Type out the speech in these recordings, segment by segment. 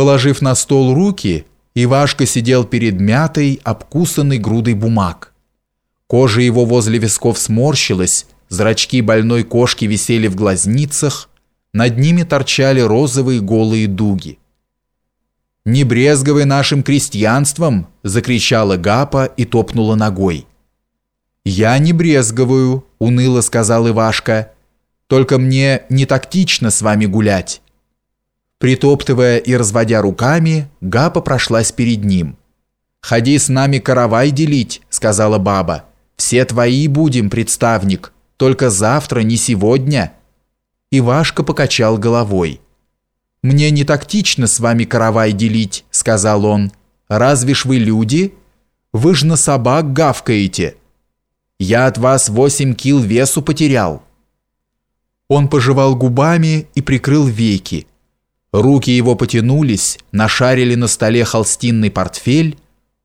Положив на стол руки, Ивашка сидел перед мятой, обкусанной грудой бумаг. Кожа его возле висков сморщилась, зрачки больной кошки висели в глазницах, над ними торчали розовые голые дуги. «Не брезговай нашим крестьянством!» – закричала Гапа и топнула ногой. «Я не брезговаю», – уныло сказал Ивашка. «Только мне не тактично с вами гулять». Притоптывая и разводя руками, Гапа прошлась перед ним. «Ходи с нами каравай делить», — сказала баба. «Все твои будем, представник, только завтра, не сегодня». Ивашка покачал головой. «Мне не тактично с вами каравай делить», — сказал он. «Разве ж вы люди? Вы ж на собак гавкаете. Я от вас восемь кил весу потерял». Он пожевал губами и прикрыл веки, Руки его потянулись, нашарили на столе холстинный портфель.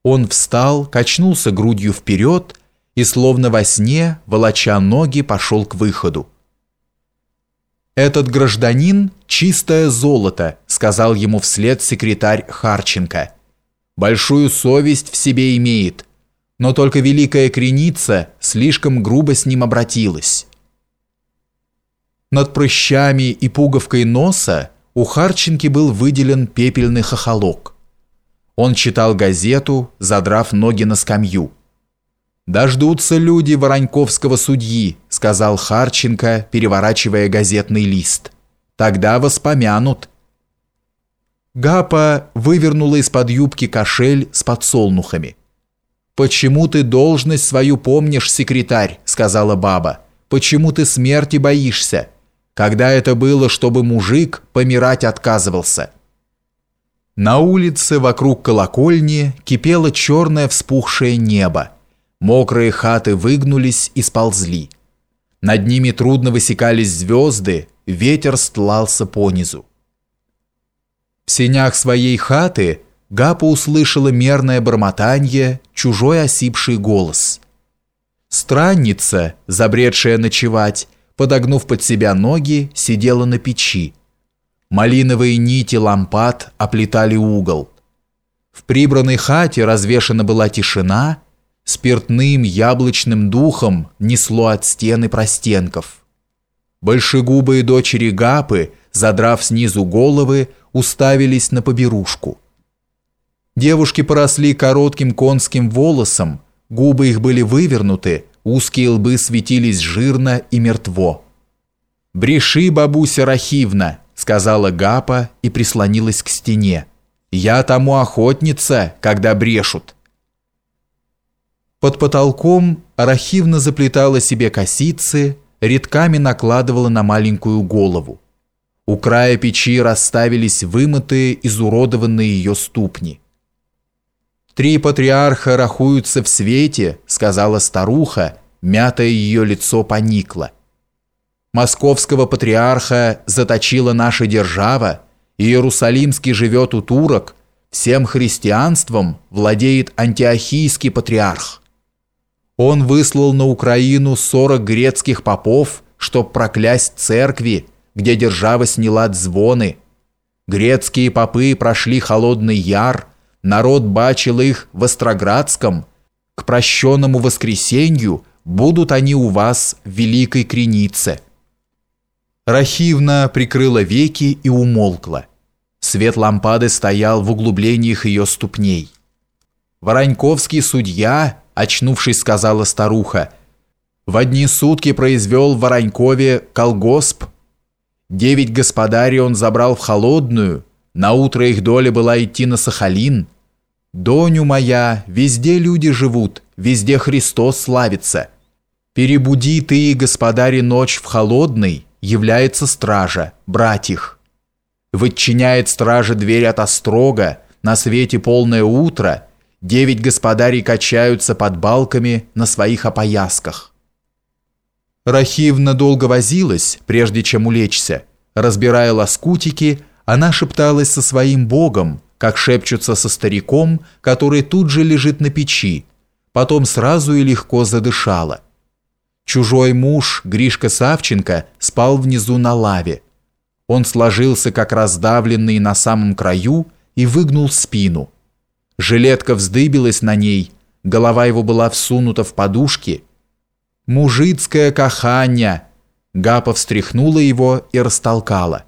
Он встал, качнулся грудью вперед и, словно во сне, волоча ноги, пошел к выходу. «Этот гражданин – чистое золото», – сказал ему вслед секретарь Харченко. «Большую совесть в себе имеет, но только великая креница слишком грубо с ним обратилась». Над прыщами и пуговкой носа у Харченки был выделен пепельный хохолок. Он читал газету, задрав ноги на скамью. «Дождутся люди Вороньковского судьи», — сказал Харченко, переворачивая газетный лист. «Тогда воспомянут». Гапа вывернула из-под юбки кошель с подсолнухами. «Почему ты должность свою помнишь, секретарь?» — сказала баба. «Почему ты смерти боишься?» Когда это было, чтобы мужик помирать отказывался. На улице вокруг колокольни кипело черное вспухшее небо. Мокрые хаты выгнулись и сползли. Над ними трудно высекались звезды, ветер стлался понизу. В сенях своей хаты Гапа услышала мерное бормотанье, чужой осипший голос. Странница, забредшая ночевать, подогнув под себя ноги, сидела на печи. Малиновые нити лампад оплетали угол. В прибранной хате развешана была тишина, спиртным яблочным духом несло от стены простенков. Большегубые дочери Гапы, задрав снизу головы, уставились на поберушку. Девушки поросли коротким конским волосом, губы их были вывернуты, Узкие лбы светились жирно и мертво. «Бреши, бабуся Рахивна», — сказала Гапа и прислонилась к стене. «Я тому охотница, когда брешут». Под потолком Рахивна заплетала себе косицы, редками накладывала на маленькую голову. У края печи расставились вымытые, изуродованные ее ступни. «Три патриарха рахуются в свете», — сказала старуха, мятое ее лицо поникло. «Московского патриарха заточила наша держава, Иерусалимский живет у турок, всем христианством владеет антиохийский патриарх. Он выслал на Украину 40 грецких попов, чтоб проклясть церкви, где держава сняла звоны. Грецкие попы прошли холодный яр, народ бачил их в Остроградском, к прощенному воскресенью будут они у вас в великой кренице». Рахивна прикрыла веки и умолкла. Свет лампады стоял в углублениях ее ступней. «Вороньковский судья», очнувшись, сказала старуха, «в одни сутки произвел в Воронькове колгосп. Девять господарей он забрал в холодную, на утро их доля была идти на Сахалин. Доню моя, везде люди живут, везде Христос славится. Перебуди ты, господари, ночь в холодный, является стража, брать их. Вытчиняет стража дверь от острога, на свете полное утро, девять господарей качаются под балками на своих опоясках. Рахивна долго возилась, прежде чем улечься. Разбирая лоскутики, она шепталась со своим богом, как шепчутся со стариком, который тут же лежит на печи, потом сразу и легко задышала. Чужой муж, Гришка Савченко, спал внизу на лаве. Он сложился, как раздавленный на самом краю, и выгнул спину. Жилетка вздыбилась на ней, голова его была всунута в подушки. «Мужицкое кахання!» Гапа встряхнула его и растолкала.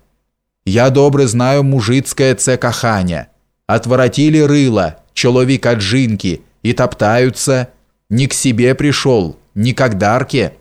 «Я добре знаю мужицкое це кахання. Отворотили рыло, человек от жинки, и топтаются. Не к себе пришел, не к дарке,